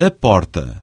a porta.